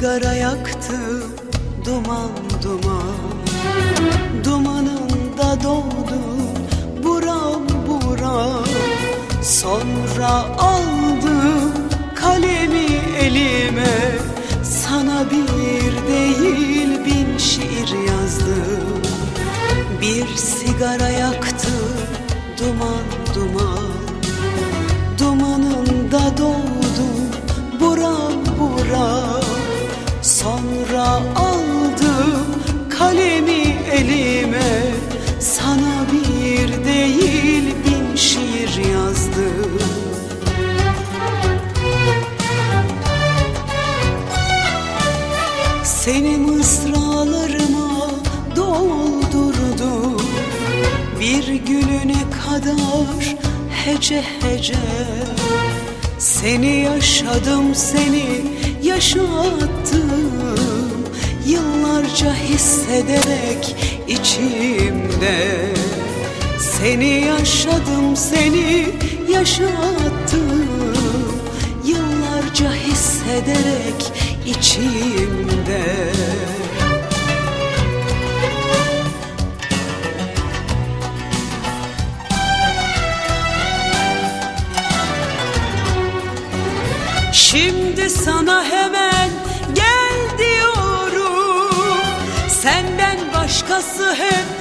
sigara yaktım duman duman. Dumanında doğdum buram buram. Sonra aldım kalemi elime. Sana bir değil bin şiir yazdım Bir sigara yaktım duman duman. Dumanında doğdum buram buram şiir yazdım Seni mısralarıma doldurdum. Bir gülüne kadar hece hece. Seni yaşadım seni yaşattım. Yıllarca hissederek içimde Seni yaşadım seni yaşattım. Yıllarca hissederek içimde. Şimdi sana hemen gel diyorum. Senden başkası hep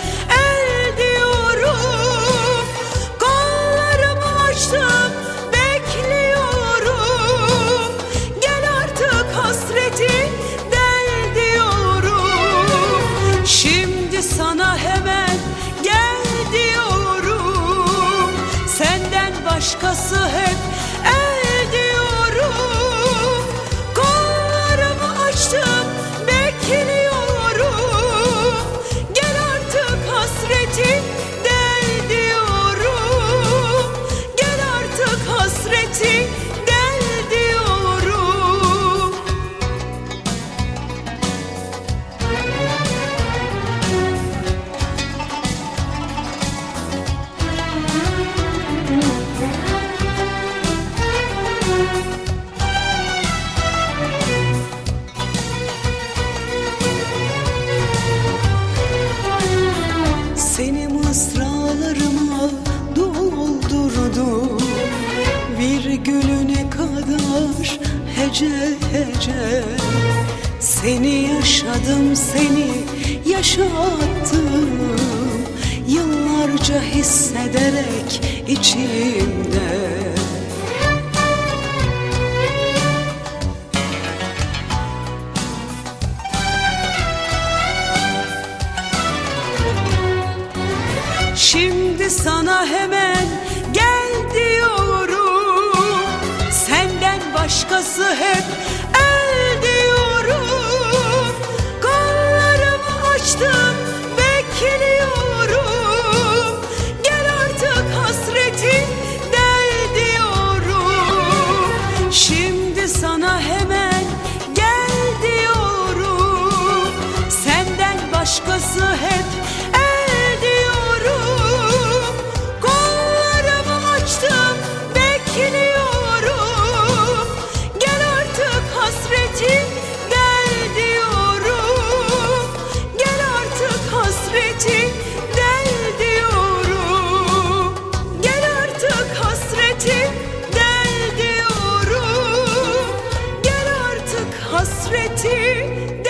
başkası hece hece. Seni yaşadım seni yaşattım. Yıllarca hissederek içimde. Şimdi sana hemen başkası hep el diyorum. Kollarımı açtım bekliyorum. Gel artık hasreti del diyorum. Şimdi sana hemen gel diyorum. Senden başkası hep de